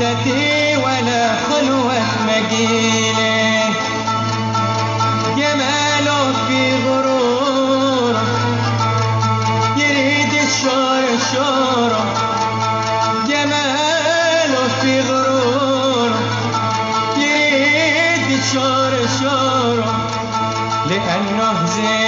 جلستي ولا خلوة مجيله جماله في غروره يريد الشور الشوره جماله في غروره يريد الشور الشوره لأنه زين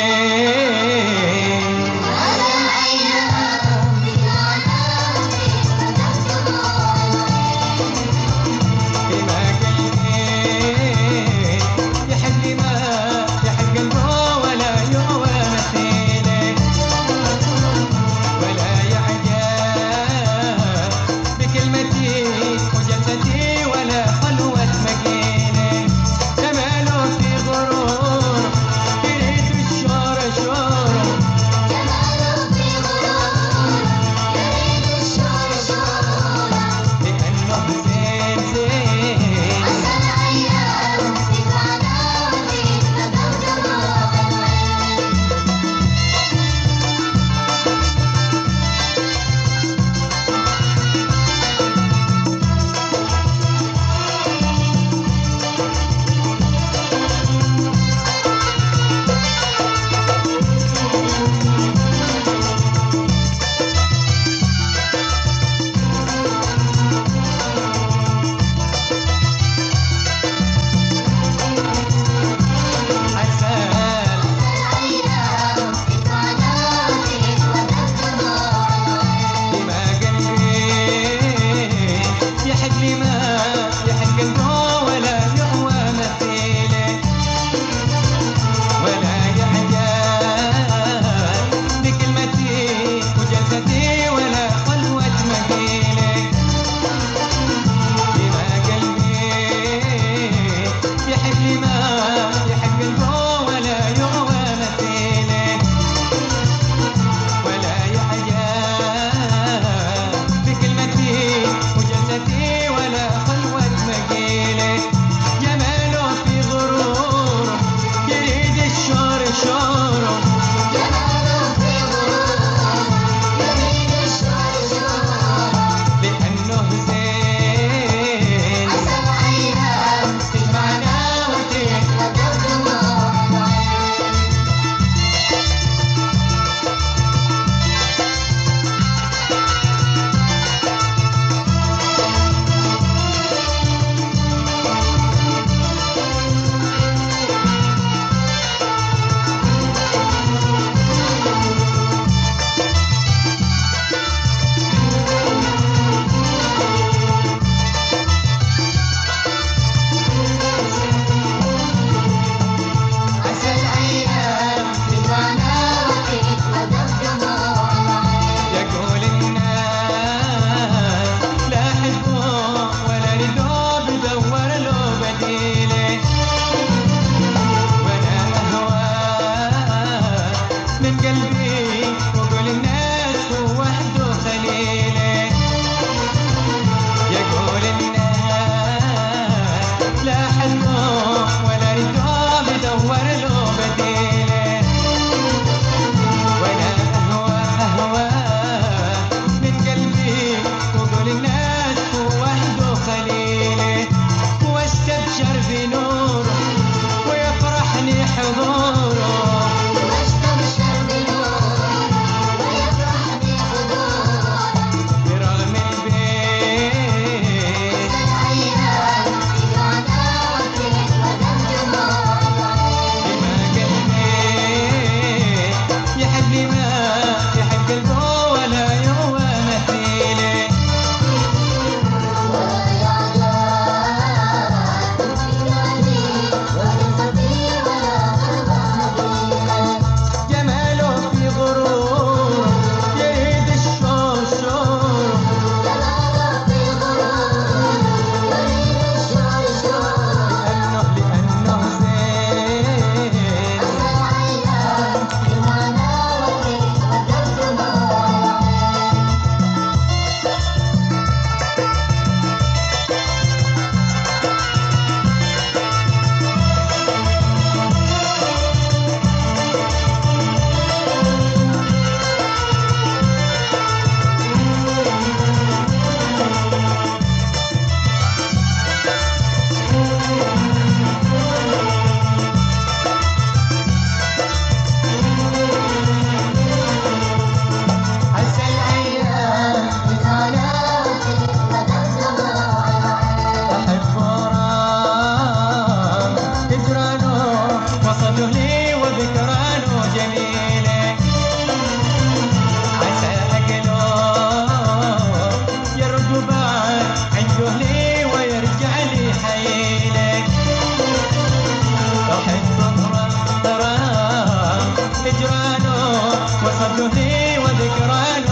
وقته وذكرى